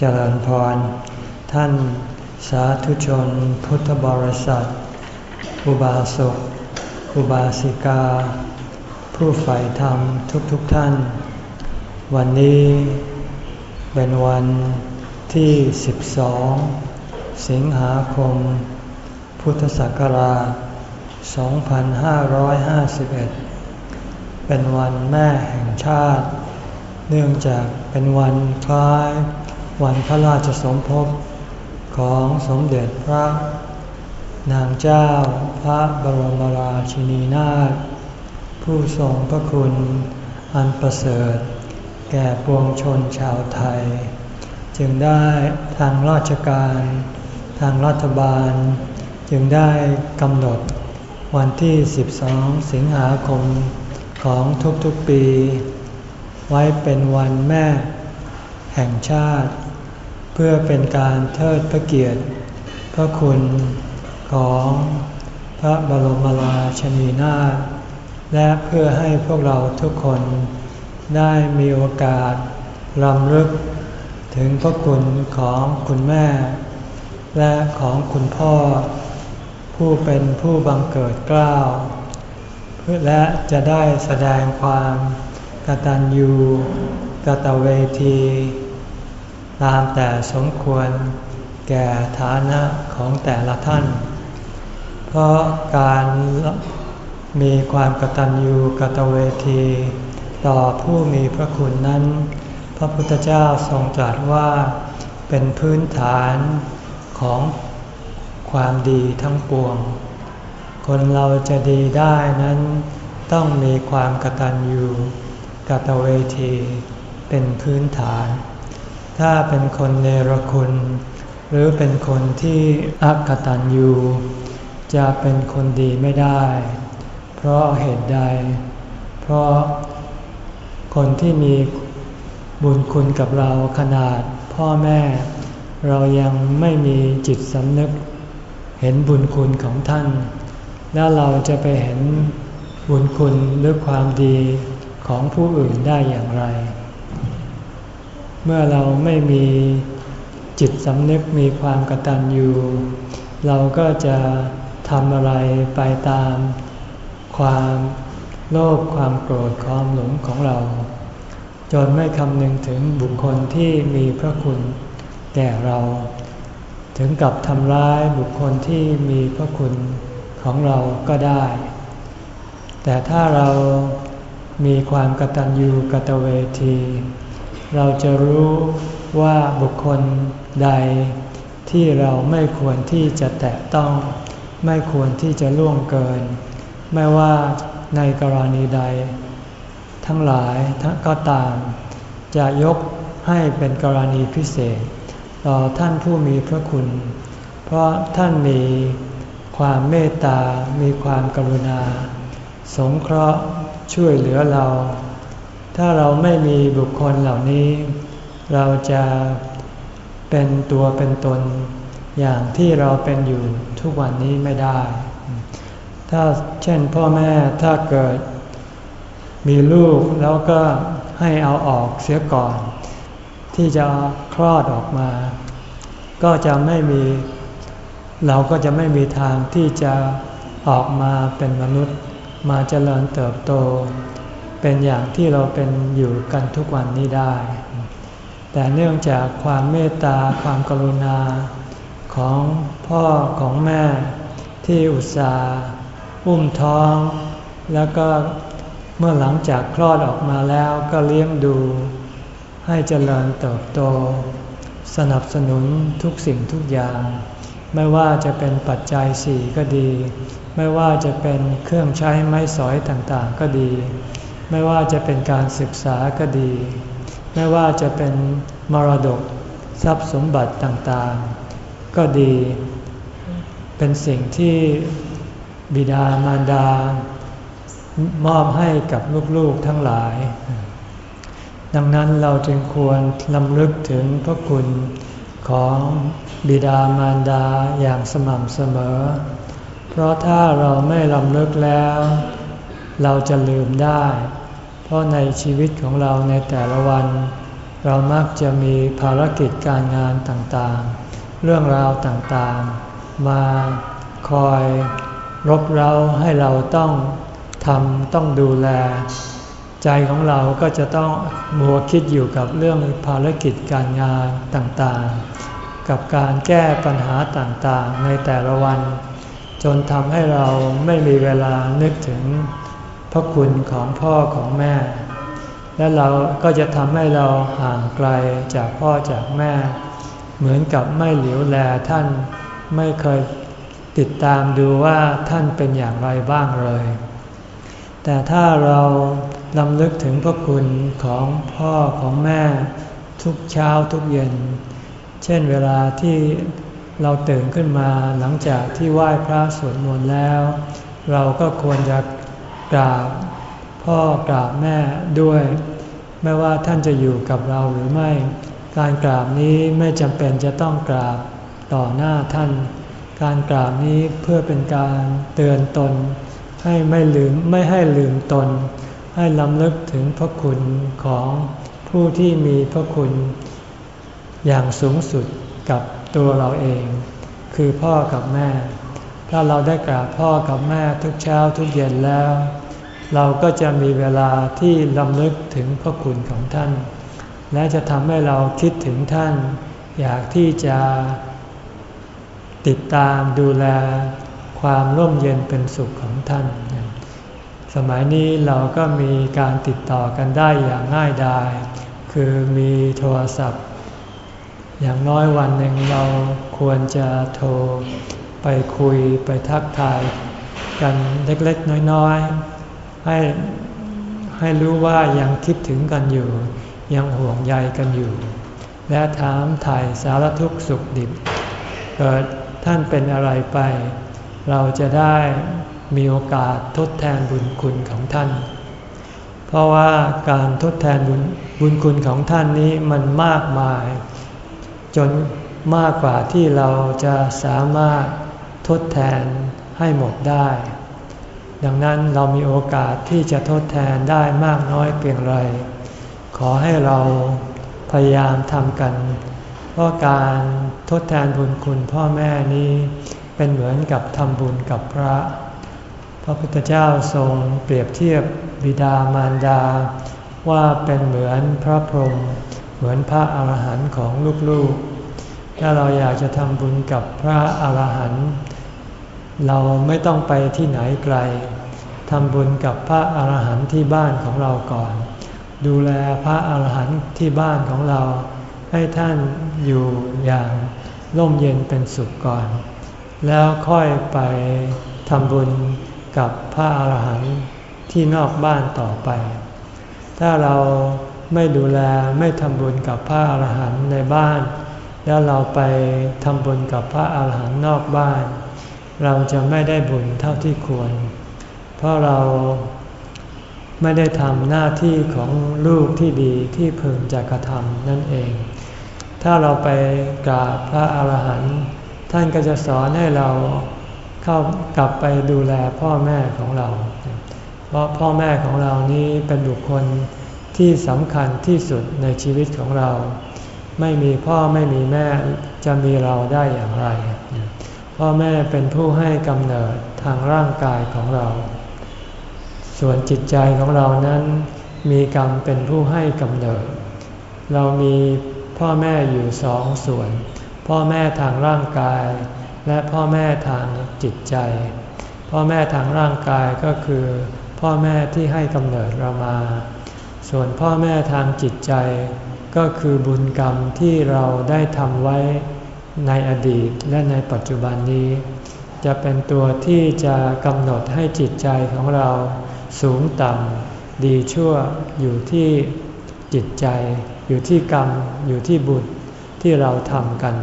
เจริญพร ท่านสาธุชนพุทธบริษัท อุบาสก อุบาสิกา ผู้ใฝ่ธรรมทุกๆทท่าน วันนี้เป็นวันที่ 12 สิงหาคม พุทธศักราช 2551 เป็นวันแม่แห่งชาติ เนื่องจากเป็นวันคล้าย วันพระราชสมภพของสมเด็จพระ นางเจ้าพระบรมราชินีนาถผู้ทรงพระคุณอันประเสริฐ แก่ปวงชนชาวไทย จึงได้ทางราชการ ทางรัฐบาล จึงได้กำหนดวันที่ 12 สิงหาคมของทุกๆปี ไว้เป็นวันแม่แห่งชาติ เพื่อเป็นการเทิดพระเกียรติ พระคุณของพระบรมราชนีนาถและเพื่อให้พวกเราทุกคนได้มีโอกาสรำลึกถึงพระคุณของคุณแม่ และของคุณพ่อ ผู้เป็นผู้บังเกิดกล้าวเพื่อและจะได้แสดงความกตัญญูกตเวที ตามแต่สมควรแก่ฐานะของแต่ละท่าน เพราะการมีความกตัญญูกตเวที ต่อผู้มีพระคุณนั้น พระพุทธเจ้าทรงตรัสว่าเป็นพื้นฐานของความดีทั้งปวง คนเราจะดีได้นั้น ต้องมีความกตัญญูกตเวที เป็นพื้นฐาน ถ้าเป็นคนเนรคุณ หรือเป็นคนที่อักตันยูจะเป็นคนดีไม่ได้ เพราะเหตุใด เพราะคนที่มีบุญคุณกับเราขนาดพ่อแม่ เรายังไม่มีจิตสำนึก เห็นบุญคุณของท่าน แล้วเราจะไปเห็นบุญคุณหรือความดีของผู้อื่นได้อย่างไร เมื่อเราไม่มีจิตสำนึกมีความกตัญญูเราก็จะทำอะไรไปตามความโลภความโกรธความหลงของเรา จนไม่คำนึงถึงบุคคลที่มีพระคุณแก่เรา ถึงกับทำร้ายบุคคลที่มีพระคุณของเราก็ได้ แต่ถ้าเรามีความกตัญญูกตเวที เราจะรู้ว่าบุคคลใดที่เราไม่ควรที่จะแตะต้อง ไม่ควรที่จะล่วงเกิน ไม่ว่าในกรณีใด ทั้งหลายก็ตาม จะยกให้เป็นกรณีพิเศษ ต่อท่านผู้มีพระคุณ เพราะท่านมีความเมตตา มีความกรุณา สงเคราะห์ช่วยเหลือเรา ถ้าเราไม่มีบุคคลเหล่านี้ เราจะเป็นตัวเป็นตนอย่างที่เราเป็นอยู่ทุกวันนี้ไม่ได้ ถ้าเช่นพ่อแม่ถ้าเกิดมีลูกแล้วก็ให้เอาออกเสียก่อน ที่จะคลอดออกมา ก็จะไม่มีเราก็จะไม่มีทางที่จะออกมาเป็นมนุษย์มาเจริญเติบโต เป็นอย่างที่เราเป็นอยู่กันทุกวันนี้ได้ แต่เนื่องจากความเมตตาความกรุณาของพ่อของแม่ที่อุตส่าห์อุ้มท้อง แล้วก็เมื่อหลังจากคลอดออกมาแล้วก็เลี้ยงดู ให้เจริญเติบโต สนับสนุนทุกสิ่งทุกอย่าง ไม่ว่าจะเป็นปัจจัยสี่ก็ดี ไม่ว่าจะเป็นเครื่องใช้ไม้สอยต่างๆก็ดี ไม่ว่าจะเป็นการศึกษาก็ดี ไม่ว่าจะเป็นมรดกทรัพย์สมบัติต่างๆ ก็ดี เป็นสิ่งที่บิดามารดามอบให้กับลูกๆทั้งหลาย ดังนั้นเราจึงควรลำลึกถึงพระคุณของบิดามารดาอย่างสม่ำเสมอ เพราะถ้าเราไม่ลำลึกแล้ว เราจะลืมได้ เพราะในชีวิตของเราในแต่ละวัน เรามักจะมีภารกิจการงานต่างๆ เรื่องราวต่างๆ มาคอยรบเร้าให้เราต้องทำต้องดูแล ใจของเราก็จะต้องมัวคิดอยู่กับเรื่องภารกิจการงานต่างๆ กับการแก้ปัญหาต่างๆ ในแต่ละวัน จนทำให้เราไม่มีเวลานึกถึง พระคุณของพ่อของแม่ และเราก็จะทำให้เราห่างไกลจากพ่อจากแม่ เหมือนกับไม่เหลียวแลท่านไม่เคยติดตามดูว่าท่านเป็นอย่างไรบ้างเลย แต่ถ้าเราลำลึกถึงพระคุณของพ่อของแม่ ทุกเช้าทุกเย็น เช่นเวลาที่เราตื่นขึ้นมาหลังจากที่ไหว้พระสวดมนต์แล้ว เราก็ควรจะ ราบพ่อกราบแม่ด้วย ไม่ว่าท่านจะอยู่กับเราหรือไม่ การกราบนี้ไม่จำเป็นจะต้องกราบต่อหน้าท่าน การกราบนี้เพื่อเป็นการเตือนตน ให้ไม่ลืมไม่ให้ลืมตน ให้ล้ำลึกถึงพระคุณของผู้ที่มีพระคุณ อย่างสูงสุดกับตัวเราเอง คือพ่อกับแม่ ถ้าเราได้กราบพ่อกับแม่ทุกเช้าทุกเย็นแล้ว เราก็จะมีเวลาที่ลำลึกถึงพระคุณของท่าน และจะทำให้เราคิดถึงท่าน อยากที่จะติดตามดูแลความร่มเย็นเป็นสุขของท่าน สมัยนี้เราก็มีการติดต่อกันได้อย่างง่ายดาย คือมีโทรศัพท์ อย่างน้อยวันหนึ่งเราควรจะโทรไปคุยไปทักทายกันเล็กๆน้อยๆ ให้ให้รู้ว่ายังคิดถึงกันอยู่ ยังห่วงใยกันอยู่ และถามถ่ายสารทุกข์สุขดิบ เกิดท่านเป็นอะไรไป เราจะได้มีโอกาสทดแทนบุญคุณของท่าน เพราะว่าการทดแทนบุญบุญคุณของท่านนี้มันมากมาย จนมากกว่าที่เราจะสามารถทดแทนให้หมดได้ ดังนั้นเรามีโอกาสที่จะทดแทนได้มากน้อยเพียงไร ขอให้เราพยายามทำกัน เพราะการทดแทนบุญคุณพ่อแม่นี้เป็นเหมือนกับทำบุญกับพระ พระพุทธเจ้าทรงเปรียบเทียบบิดามารดา ว่าเป็นเหมือนพระพรหมเหมือนพระอาหารหันต์ของลูกๆ ถ้าเราอยากจะทำบุญกับพระอาหารหันต์ เราไม่ต้องไปที่ไหนไกลทำบุญกับพระอาหารหันต์ที่บ้านของเราก่อน ดูแลพระอาหารหันต์ที่บ้านของเรา ให้ท่านอยู่อย่างร่มเย็นเป็นสุขก่อน แล้วค่อยไปทำบุญกับพระอาหารหันต์ที่นอกบ้านต่อไป ถ้าเราไม่ดูแลไม่ทำบุญกับพระอาหารหันต์ในบ้าน แล้วเราไปทำบุญกับพระอาหารหันต์นอกบ้าน เราจะไม่ได้บุญเท่าที่ควร เพราะเราไม่ได้ทำหน้าที่ของลูกที่ดีที่พึงจะกระทำนั่นเอง ถ้าเราไปกราบพระอาหารหันต์ท่านก็จะสอนให้เราเข้ากลับไปดูแลพ่อแม่ของเรา เพราะพ่อแม่ของเรานี้เป็นบุคคลที่สำคัญที่สุดในชีวิตของเรา ไม่มีพ่อไม่มีแม่จะมีเราได้อย่างไร พ่อแม่เป็นผู้ให้กำเนิดทางร่างกายของเรา ส่วนจิตใจของเรานั้น มีกรรมเป็นผู้ให้กำเนิด เรามีพ่อแม่อยู่สองส่วน พ่อแม่ทางร่างกาย และพ่อแม่ทางจิตใจ พ่อแม่ทางร่างกายก็คือ พ่อแม่ที่ให้กำเนิดเรามา ส่วนพ่อแม่ทางจิตใจ ก็คือบุญกรรมที่เราได้ทำไว้ ในอดีตและในปัจจุบันนี้ จะเป็นตัวที่จะกำหนดให้จิตใจของเราสูงต่ำดีชั่วอยู่ที่จิตใจ อยู่ที่กรรม อยู่ที่บุญที่เราทำกัน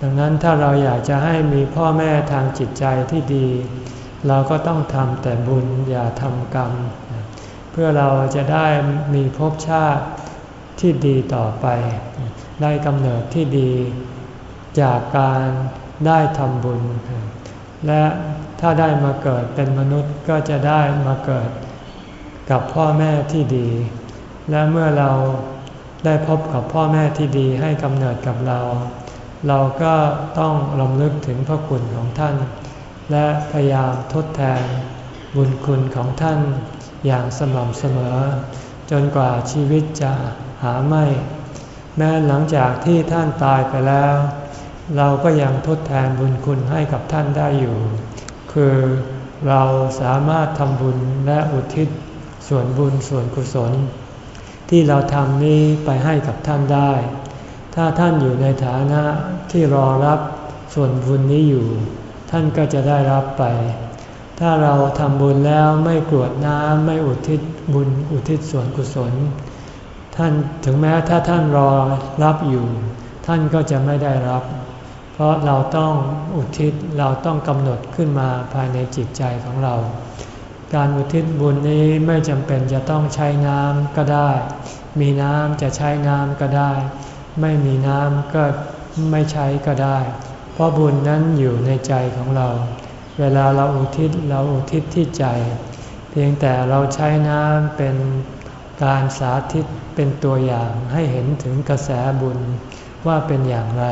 ดังนั้นถ้าเราอยากจะให้มีพ่อแม่ทางจิตใจที่ดี เราก็ต้องทำแต่บุญอย่าทำกรรม เพื่อเราจะได้มีภพชาติที่ดีต่อไป ได้กำเนิดที่ดี จากการได้ทำบุญ และถ้าได้มาเกิดเป็นมนุษย์ก็จะได้มาเกิดกับพ่อแม่ที่ดี และเมื่อเราได้พบกับพ่อแม่ที่ดีให้กำเนิดกับเรา เราก็ต้องลำลึกถึงพระคุณของท่าน และพยายามทดแทนบุญคุณของท่านอย่างสม่ำเสมอ จนกว่าชีวิตจะหาไม่ แม้หลังจากที่ท่านตายไปแล้ว เราก็ยังทดแทนบุญคุณให้กับท่านได้อยู่ คือเราสามารถทำบุญและอุทิศส่วนบุญส่วนกุศล ที่เราทำนี้ไปให้กับท่านได้ ถ้าท่านอยู่ในฐานะที่รอรับส่วนบุญนี้อยู่ ท่านก็จะได้รับไป ถ้าเราทำบุญแล้วไม่กรวดน้ำไม่อุทิศบุญอุทิศส่วนกุศล ท่านถึงแม้ถ้าท่านรอรับอยู่ ท่านก็จะไม่ได้รับเราะเราต้องอุทิศเราต้องกำหนดขึ้นมาภายในจิตใจของเรา การอุทิศบุญนี้ไม่จำเป็นจะต้องใช้น้ำก็ได้ มีน้ำจะใช้น้ำก็ได้ ไม่มีน้ำก็ไม่ใช้ก็ได้ เพราะบุญนั้นอยู่ในใจของเรา เวลาเราอุทิศเราอุทิศที่ใจ เพียงแต่เราใช้น้ำเป็นการสาธิตเป็นตัวอย่างให้เห็นถึงกระแสบุญว่าเป็นอย่างไร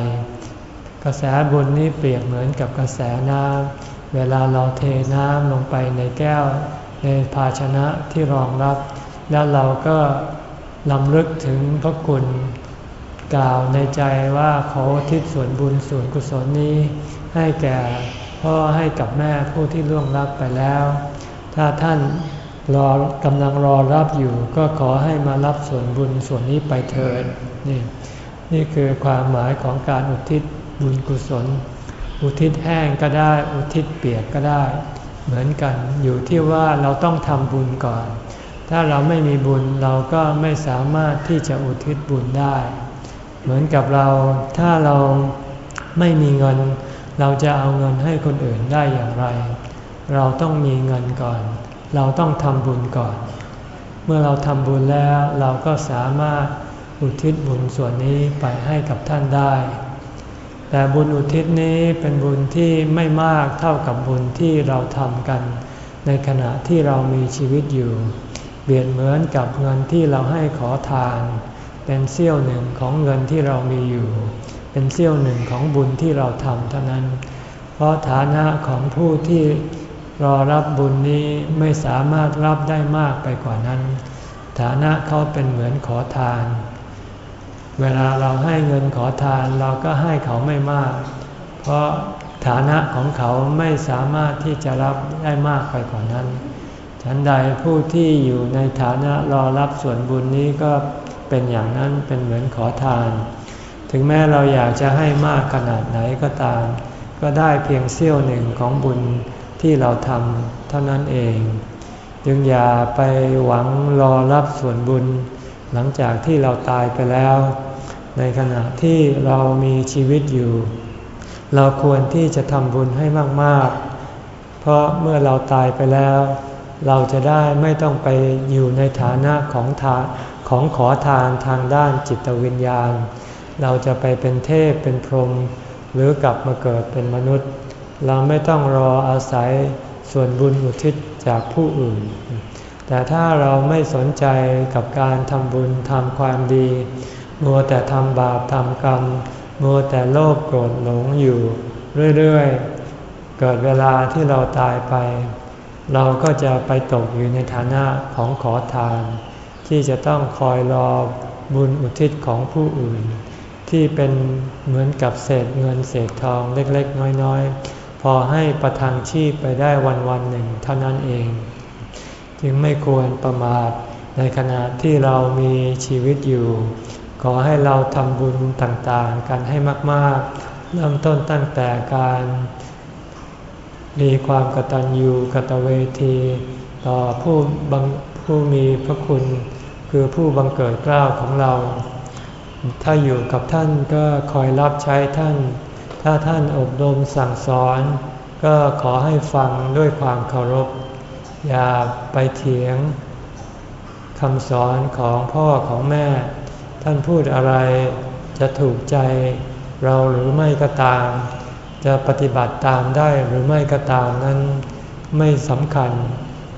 กระแสบุญนี้เปรียบเหมือนกับกระแสน้ำเวลาเราเทน้ำลงไปในแก้ว ในภาชนะที่รองรับ แล้วเราก็ลำลึกถึงพระคุณกล่าวในใจว่าขอทิศส่วนบุญส่วนกุศลนี้ ให้แก่พ่อให้กับแม่ผู้ที่ล่วงลับไปแล้ว ถ้าท่านรอกำลังรอรับอยู่ ก็ขอให้มารับส่วนบุญส่วนนี้ไปเถิดนี่นี่คือความหมายของการอุทิศ บุญกุศล อุทิศแห้งก็ได้ อุทิศเปียกก็ได้ เหมือนกันอยู่ที่ว่าเราต้องทำบุญก่อน ถ้าเราไม่มีบุญเราก็ไม่สามารถที่จะอุทิศบุญได้ เหมือนกับเราถ้าเราไม่มีเงิน เราจะเอาเงินให้คนอื่นได้อย่างไร เราต้องมีเงินก่อน เราต้องทำบุญก่อน เมื่อเราทำบุญแล้วเราก็สามารถอุทิศบุญส่วนนี้ไปให้กับท่านได้ แต่บุญอุทิศนี้เป็นบุญที่ไม่มากเท่ากับบุญที่เราทำกัน ในขณะที่เรามีชีวิตอยู่ เบียดเหมือนกับเงินที่เราให้ขอทาน เป็นเสี้ยวหนึ่งของเงินที่เรามีอยู่ เป็นเสี้ยวหนึ่งของบุญที่เราทำเท่านั้น เพราะฐานะของผู้ที่รอรับบุญนี้ไม่สามารถรับได้มากไปกว่านั้น ฐานะเขาเป็นเหมือนขอทาน เวลาเราให้เงินขอทานเราก็ให้เขาไม่มาก เพราะฐานะของเขาไม่สามารถที่จะรับได้มากไปกว่านั้น ฉันใดผู้ที่อยู่ในฐานะรอรับส่วนบุญนี้ก็เป็นอย่างนั้นเป็นเหมือนขอทาน ถึงแม้เราอยากจะให้มากขนาดไหนก็ตาม ก็ได้เพียงเสี้ยวหนึ่งของบุญที่เราทำเท่านั้นเอง จึงอย่าไปหวังรอรับส่วนบุญ หลังจากที่เราตายไปแล้ว ในขณะที่เรามีชีวิตอยู่ เราควรที่จะทำบุญให้มากๆ เพราะเมื่อเราตายไปแล้ว เราจะได้ไม่ต้องไปอยู่ในฐานะของทานของขอทานทางด้านจิตวิญญาณ เราจะไปเป็นเทพเป็นพรหมหรือกลับมาเกิดเป็นมนุษย์ เราไม่ต้องรออาศัยส่วนบุญอุทิศจากผู้อื่น แต่ถ้าเราไม่สนใจกับการทำบุญทำความดี มัวแต่ทำบาปทำกรรม มัวแต่โลภโกรธหลงอยู่เรื่อยๆ เกิดเวลาที่เราตายไป เราก็จะไปตกอยู่ในฐานะของขอทาน ที่จะต้องคอยรอบุญอุทิศของผู้อื่น ที่เป็นเหมือนกับเศษเงินเศษทองเล็กๆ น้อยๆ พอให้ประทังชีพไปได้วันวันหนึ่งเท่านั้นเอง จึงไม่ควรประมาทในขณะที่เรามีชีวิตอยู่ ขอให้เราทำบุญต่างๆ กันให้มากๆ เริ่มต้นตั้งแต่การ มีความกตัญญูกตเวที ต่อผู้บังผู้มีพระคุณ คือผู้บังเกิดกล้าวของเรา ถ้าอยู่กับท่านก็คอยรับใช้ท่าน ถ้าท่านอบรมสั่งสอน ก็ขอให้ฟังด้วยความเคารพ อย่าไปเถียงคำสอนของพ่อของแม่ ท่านพูดอะไร จะถูกใจเราหรือไม่ก็ตาม จะปฏิบัติตามได้หรือไม่ก็ตามนั้นไม่สำคัญ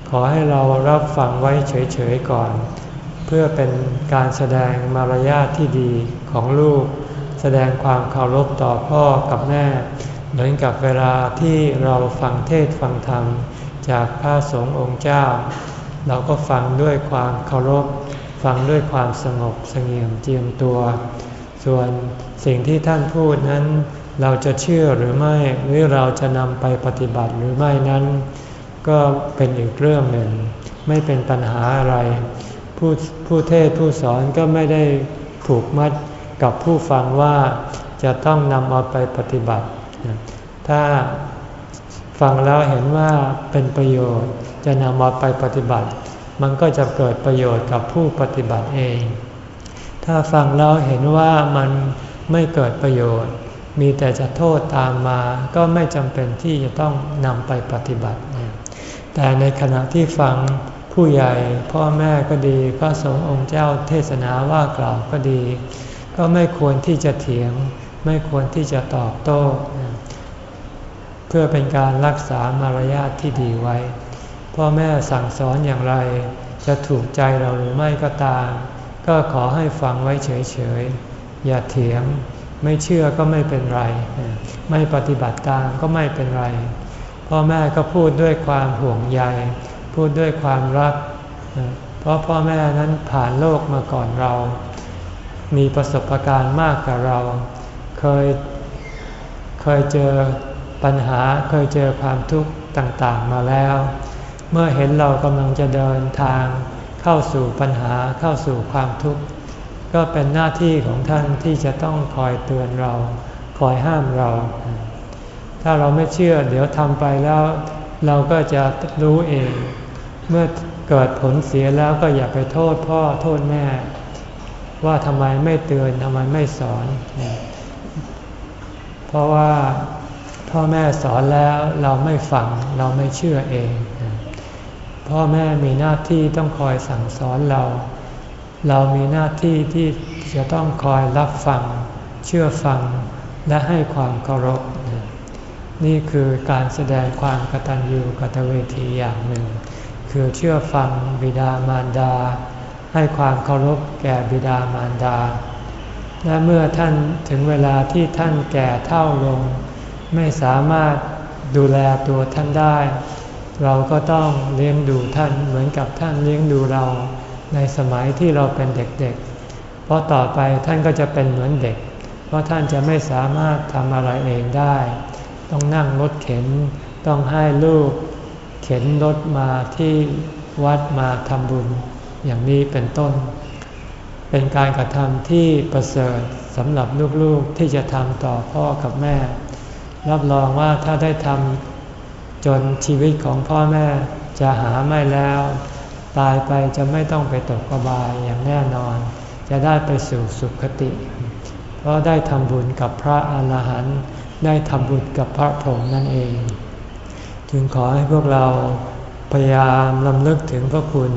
ขอให้เรารับฟังไว้เฉยๆก่อน เพื่อเป็นการแสดงมารยาทที่ดีของลูก แสดงความเคารพต่อพ่อกับแม่ เหมือนกับเวลาที่เราฟังเทศฟังธรรม จากพระสงฆ์องค์เจ้า เราก็ฟังด้วยความเคารพ ฟังด้วยความสงบสงเงียมเจียมตัว ส่วนสิ่งที่ท่านพูดนั้น เราจะเชื่อหรือไม่หรือเราจะนำไปปฏิบัติหรือไม่นั้น ก็เป็นอีกเรื่องหนึ่ง ไม่เป็นปัญหาอะไร ผู้ผู้เทศผู้สอนก็ไม่ได้ผูกมัดกับผู้ฟังว่าจะต้องนำเอาไปปฏิบัติ ถ้าฟังแล้วเห็นว่าเป็นประโยชน์จะนำมาไปปฏิบัติ มันก็จะเกิดประโยชน์กับผู้ปฏิบัติเอง ถ้าฟังแล้วเห็นว่ามันไม่เกิดประโยชน์ มีแต่จะโทษตามมา ก็ไม่จำเป็นที่จะต้องนำไปปฏิบัติ แต่ในขณะที่ฟังผู้ใหญ่พ่อแม่ก็ดี พระสงฆ์องค์เจ้าเทศนาว่ากล่าวก็ดี ก็ไม่ควรที่จะเถียง ไม่ควรที่จะตอบโต้ เพื่อเป็นการรักษามารยาทที่ดีไว้ พ่อแม่สั่งสอนอย่างไร จะถูกใจเราหรือไม่ก็ตาม ก็ขอให้ฟังไว้เฉยๆ อย่าเถียง ไม่เชื่อก็ไม่เป็นไร ไม่ปฏิบัติตามก็ไม่เป็นไร พ่อแม่ก็พูดด้วยความห่วงใย พูดด้วยความรัก เพราะพ่อแม่นั้นผ่านโลกมาก่อนเรา มีประสบการณ์มากกว่าเรา เคย เคยเจอปัญหา เคยเจอความทุกข์ต่างๆมาแล้ว เมื่อเห็นเรากำลังจะเดินทางเข้าสู่ปัญหาเข้าสู่ความทุกข์ ก็เป็นหน้าที่ของท่านที่จะต้องคอยเตือนเรา คอยห้ามเรา ถ้าเราไม่เชื่อเดี๋ยวทำไปแล้ว เราก็จะรู้เอง เมื่อเกิดผลเสียแล้วก็อย่าไปโทษพ่อโทษแม่ ว่าทำไมไม่เตือนทำไมไม่สอน เพราะว่าพ่อแม่สอนแล้วเราไม่ฟังเราไม่เชื่อเอง พ่อแม่มีหน้าที่ต้องคอยสั่งสอนเรา เรามีหน้าที่ที่จะต้องคอยรับฟัง เชื่อฟังและให้ความเคารพ นี่คือการแสดงความกตัญญูกตเวทีอย่างหนึ่ง คือเชื่อฟังบิดามารดา ให้ความเคารพแก่บิดามารดา และเมื่อท่านถึงเวลาที่ท่านแก่เท่าลง ไม่สามารถดูแลตัวท่านได้ เราก็ต้องเลี้ยงดูท่านเหมือนกับท่านเลี้ยงดูเราในสมัยที่เราเป็นเด็กๆ เพราะต่อไปท่านก็จะเป็นเหมือนเด็ก เพราะท่านจะไม่สามารถทำอะไรเองได้ ต้องนั่งรถเข็น ต้องให้ลูก เข็นรถมาที่วัดมาทำบุญ อย่างนี้เป็นต้น เป็นการกระทำที่ประเสริฐสำหรับลูกๆที่จะทำต่อพ่อกับแม่ รับรองว่าถ้าได้ทำ จนชีวิตของพ่อแม่จะหาไม่แล้ว ตายไปจะไม่ต้องไปตกกบายอย่างแน่นอน จะได้ไปสู่สุคติ เพราะได้ทำบุญกับพระอรหันต์ได้ทำบุญกับพระพรหมนั่นเอง จึงขอให้พวกเราพยายามลำลึกถึงพระคุณ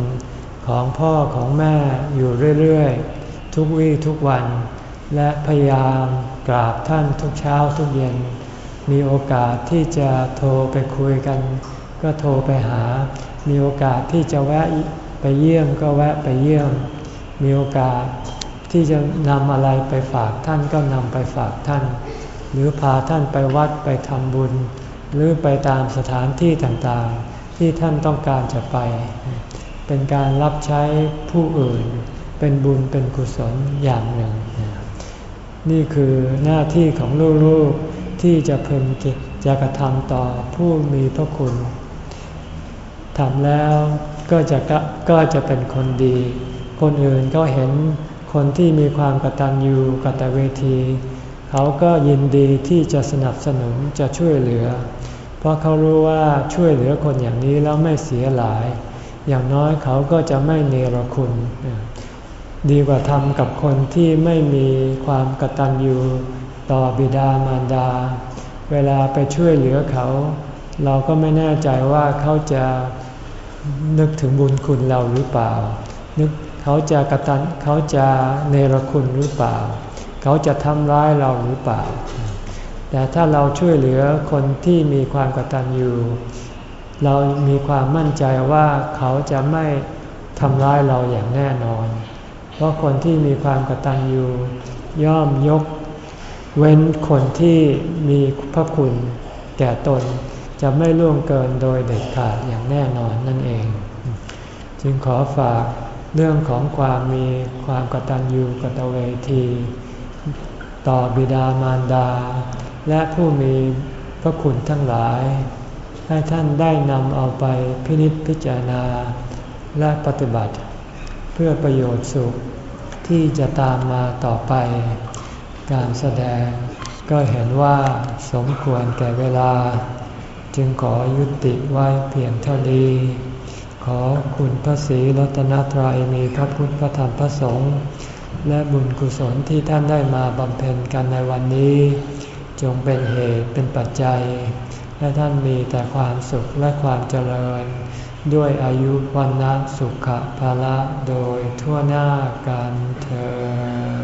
ของพ่อของแม่อยู่เรื่อยๆ ทุกวี่ทุกวัน และพยายามกราบท่านทุกเช้าทุกเย็น มีโอกาสที่จะโทรไปคุยกัน ก็โทรไปหา มีโอกาสที่จะแวะไปเยี่ยมก็แวะไปเยี่ยม มีโอกาสที่จะนำอะไรไปฝากท่านก็นำไปฝากท่าน หรือพาท่านไปวัดไปทำบุญ หรือไปตามสถานที่ต่างๆ ที่ท่านต้องการจะไป เป็นการรับใช้ผู้อื่น เป็นบุญเป็นกุศลอย่างหนึ่ง นี่คือหน้าที่ของลูกๆ ที่จะพึงจะกระทำต่อผู้มีพระคุณทำแล้วก็จะก็จะเป็นคนดี คนอื่นก็เห็นคนที่มีความกตัญญูกตเวที เขาก็ยินดีที่จะสนับสนุนจะช่วยเหลือ เพราะเขารู้ว่าช่วยเหลือคนอย่างนี้แล้วไม่เสียหลาย อย่างน้อยเขาก็จะไม่เนรคุณ ดีกว่าทำกับคนที่ไม่มีความกตัญญู ต่อบิดามารดา เวลาไปช่วยเหลือเขา เราก็ไม่แน่ใจว่าเขาจะนึกถึงบุญคุณเราหรือเปล่า นึกเขาจะกระตันเขาจะเนรคุณหรือเปล่า เขาจะทำร้ายเราหรือเปล่า แต่ถ้าเราช่วยเหลือคนที่มีความกตัญญูเรามีความมั่นใจว่าเขาจะไม่ทำร้ายเราอย่างแน่นอน เพราะคนที่มีความกตัญญูย่อมยก เว้นคนที่มีพระคุณแก่ตนจะไม่ล่วงเกินโดยเด็ดขาดอย่างแน่นอนนั่นเอง จึงขอฝากเรื่องของความมีความกตัญญูกตเวที ต่อบิดามารดา และผู้มีพระคุณทั้งหลาย ให้ท่านได้นำเอาไปพินิจพิจารณา และปฏิบัติ เพื่อประโยชน์สุขที่จะตามมาต่อไป การแสดง ก็เห็นว่าสมควรแก่เวลา จึงขอยุติไว้เพียงเท่านี้ ขอคุณพระศรีรัตนตรัยมีพระพุทธพระธรรมพระสงฆ์และบุญกุศลที่ท่านได้มาบำเพ็ญกันในวันนี้ จงเป็นเหตุเป็นปัจจัยให้ท่านมีแต่ความสุขและความเจริญ ด้วยอายุวันนะสุขภาละโดยทั่วหน้ากันเธอ